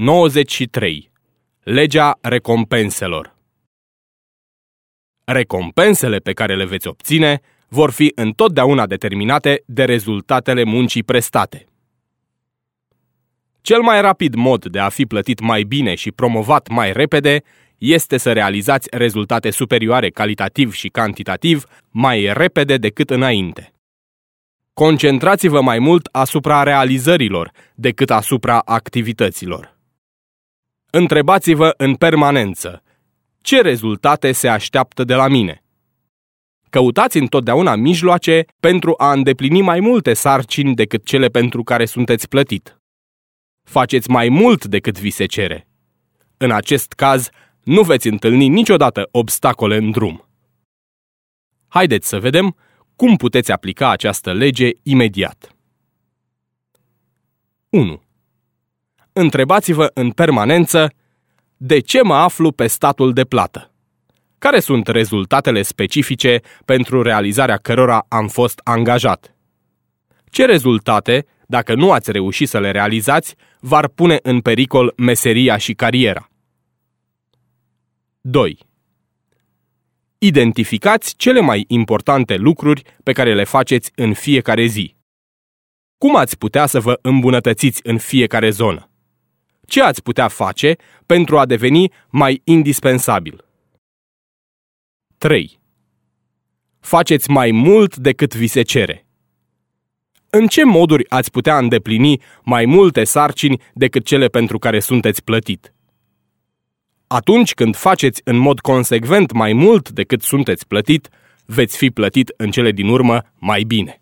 93. Legea recompenselor Recompensele pe care le veți obține vor fi întotdeauna determinate de rezultatele muncii prestate. Cel mai rapid mod de a fi plătit mai bine și promovat mai repede este să realizați rezultate superioare calitativ și cantitativ mai repede decât înainte. Concentrați-vă mai mult asupra realizărilor decât asupra activităților. Întrebați-vă în permanență ce rezultate se așteaptă de la mine. Căutați întotdeauna mijloace pentru a îndeplini mai multe sarcini decât cele pentru care sunteți plătit. Faceți mai mult decât vi se cere. În acest caz, nu veți întâlni niciodată obstacole în drum. Haideți să vedem cum puteți aplica această lege imediat. 1. Întrebați-vă în permanență de ce mă aflu pe statul de plată? Care sunt rezultatele specifice pentru realizarea cărora am fost angajat? Ce rezultate, dacă nu ați reușit să le realizați, v-ar pune în pericol meseria și cariera? 2. Identificați cele mai importante lucruri pe care le faceți în fiecare zi. Cum ați putea să vă îmbunătățiți în fiecare zonă? Ce ați putea face pentru a deveni mai indispensabil? 3. Faceți mai mult decât vi se cere. În ce moduri ați putea îndeplini mai multe sarcini decât cele pentru care sunteți plătit? Atunci când faceți în mod consecvent mai mult decât sunteți plătit, veți fi plătit în cele din urmă mai bine.